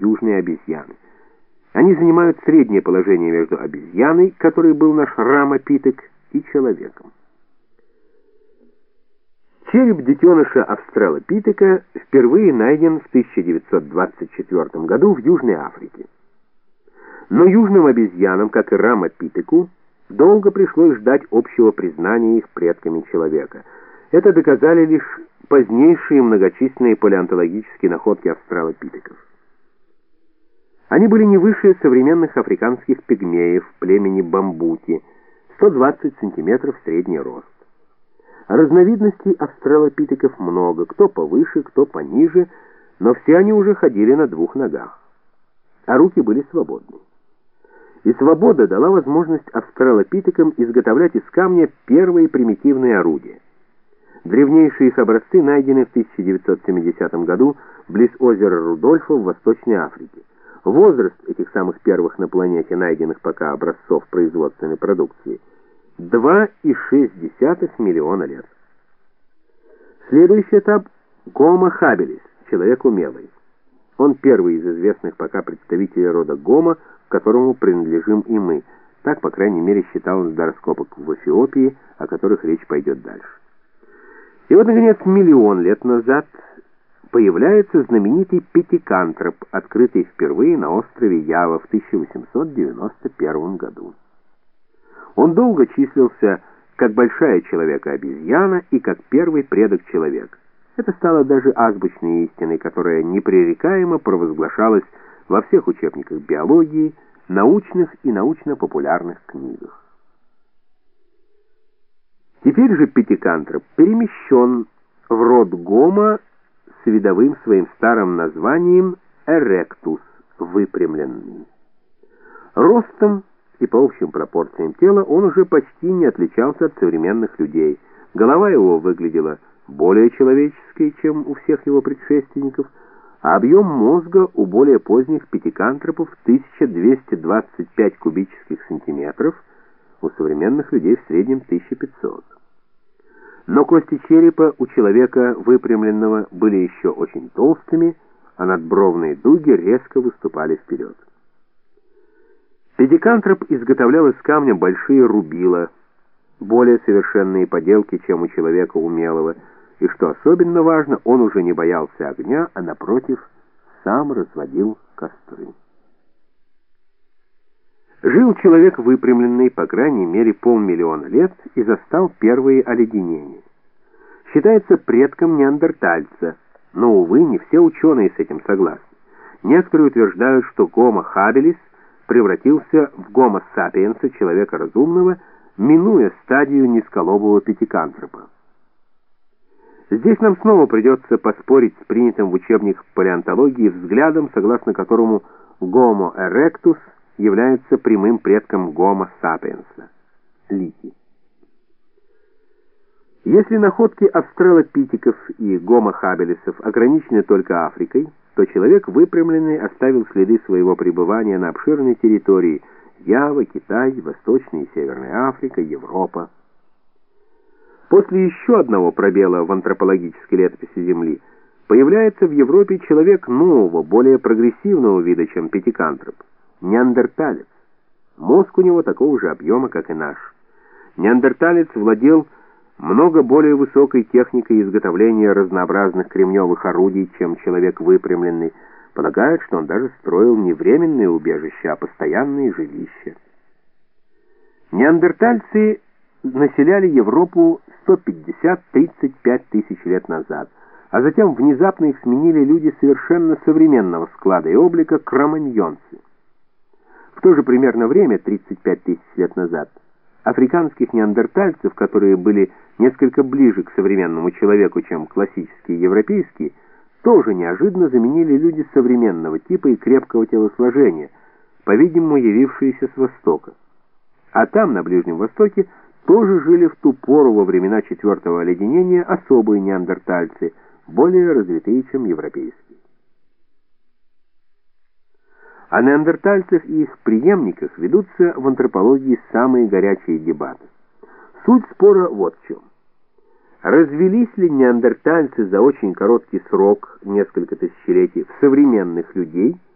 южные обезьяны. Они занимают среднее положение между обезьяной, которой был наш рамопитек, и человеком. Череп детеныша австралопитека впервые найден в 1924 году в Южной Африке. Но южным обезьянам, как и рамопитеку, долго пришлось ждать общего признания их предками человека. Это доказали лишь позднейшие многочисленные палеонтологические находки австралопитеков. Они были не выше современных африканских пигмеев племени бамбуки, 120 сантиметров средний рост. Разновидностей австралопитеков много, кто повыше, кто пониже, но все они уже ходили на двух ногах, а руки были свободны. И свобода дала возможность австралопитекам изготовлять из камня первые примитивные орудия. Древнейшие их образцы найдены в 1970 году близ озера Рудольфа в Восточной Африке. Возраст этих самых первых на планете найденных пока образцов производственной продукции – 2,6 миллиона лет. Следующий этап – Гомо хабилис, человек умелый. Он первый из известных пока представителей рода Гомо, к которому принадлежим и мы. Так, по крайней мере, считал до раскопок в Эфиопии, о которых речь пойдет дальше. И вот, наконец, миллион лет назад появляется знаменитый пятикантроп, открытый впервые на острове Ява в 1891 году. Он долго числился как большая человека-обезьяна и как первый предок человека. Это стало даже азбучной истиной, которая непререкаемо провозглашалась во всех учебниках биологии, научных и научно-популярных книгах. Теперь же пятикантроп перемещен в род гомо с видовым своим старым названием эректус, выпрямленный. Ростом и по общим пропорциям тела он уже почти не отличался от современных людей. Голова его выглядела более человеческой, чем у всех его предшественников, а объем мозга у более поздних пятикантропов 1225 кубических сантиметров, у современных людей в среднем 1500. Но кости черепа у человека выпрямленного были еще очень толстыми, а надбровные дуги резко выступали вперед. Педикантроп изготовлял из камня большие рубила, более совершенные поделки, чем у человека умелого, и, что особенно важно, он уже не боялся огня, а, напротив, сам разводил костры. Жил человек выпрямленный, по крайней мере, полмиллиона лет и застал первые оледенения. Считается предком неандертальца, но, увы, не все ученые с этим согласны. Некоторые утверждают, что гомо хабилис превратился в гомо сапиенса, человека разумного, минуя стадию низколобого питекантропа. Здесь нам снова придется поспорить с принятым в учебник палеонтологии взглядом, согласно которому гомо эректус – является прямым предком Гомо сапиенса – Лики. Если находки австралопитеков и гомо хабилисов ограничены только Африкой, то человек выпрямленный оставил следы своего пребывания на обширной территории Ява, Китай, Восточная и Северная Африка, Европа. После еще одного пробела в антропологической летописи Земли появляется в Европе человек нового, более прогрессивного вида, чем пятикантроп неандерталец. Мозг у него такого же объема, как и наш. Неандерталец владел много более высокой техникой изготовления разнообразных кремневых орудий, чем человек выпрямленный. Полагают, что он даже строил не временные убежища, а постоянные жилища. Неандертальцы населяли Европу 150-35 тысяч лет назад, а затем внезапно их сменили люди совершенно современного склада и облика кроманьонцы. То же примерно время, 35 тысяч лет назад, африканских неандертальцев, которые были несколько ближе к современному человеку, чем классические европейские, тоже неожиданно заменили люди современного типа и крепкого телосложения, по-видимому, явившиеся с Востока. А там, на Ближнем Востоке, тоже жили в ту пору во времена четвертого оледенения особые неандертальцы, более развитые, чем европейские. О неандертальцах и их преемниках ведутся в антропологии самые горячие дебаты. Суть спора вот в чем. Развелись ли неандертальцы за очень короткий срок, несколько тысячелетий, в современных людей –